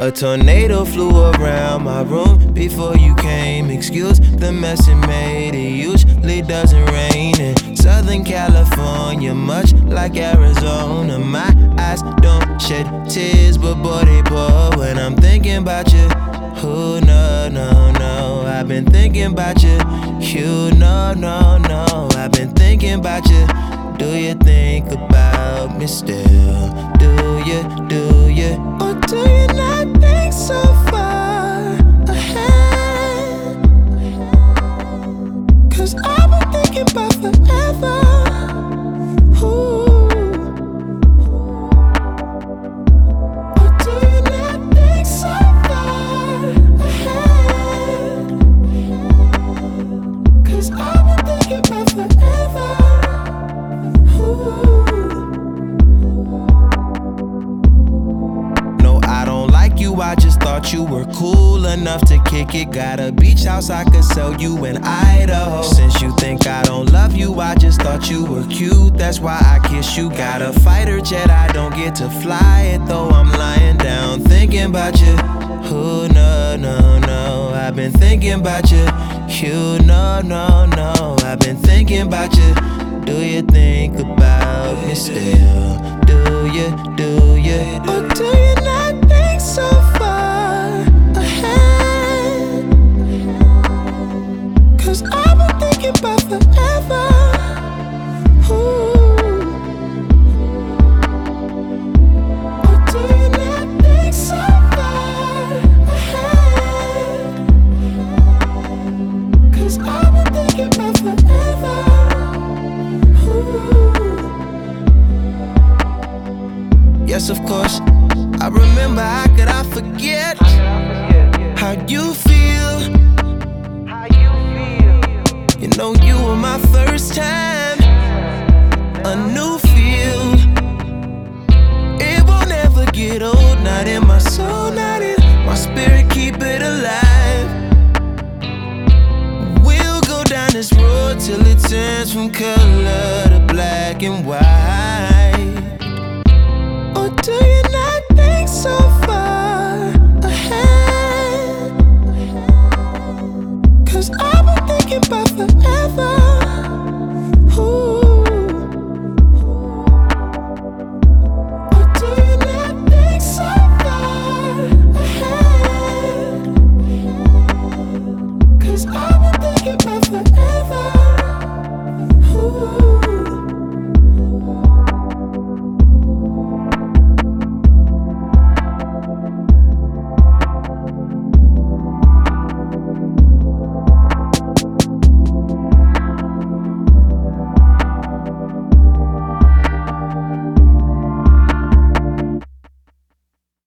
A tornado flew around my room before you came. Excuse the mess it made. It usually doesn't rain in Southern California, much like Arizona. My eyes don't shed tears, but boy, they pour when I'm thinking about you. Who, no, no, no. I've been thinking about you. You, no, no, no. I've been thinking about you. Do you think about me still? Do you, do you? Or do you not think so thought you were cool enough to kick it. Got a beach house I could sell you in Idaho. Since you think I don't love you, I just thought you were cute. That's why I kiss you. Got a fighter jet, I don't get to fly it though. I'm lying down thinking about you. Who, no, no, no. I've been thinking about you. You, no, no, no. I've been thinking about you. Do you think about me still? Do you, do you? Or do you not think so far of course. I remember how could I forget? How you feel? Know you were my first time, a new feel. It won't ever get old, not in my soul, not in my spirit. Keep it alive. We'll go down this road till it turns from color to black and white. forever.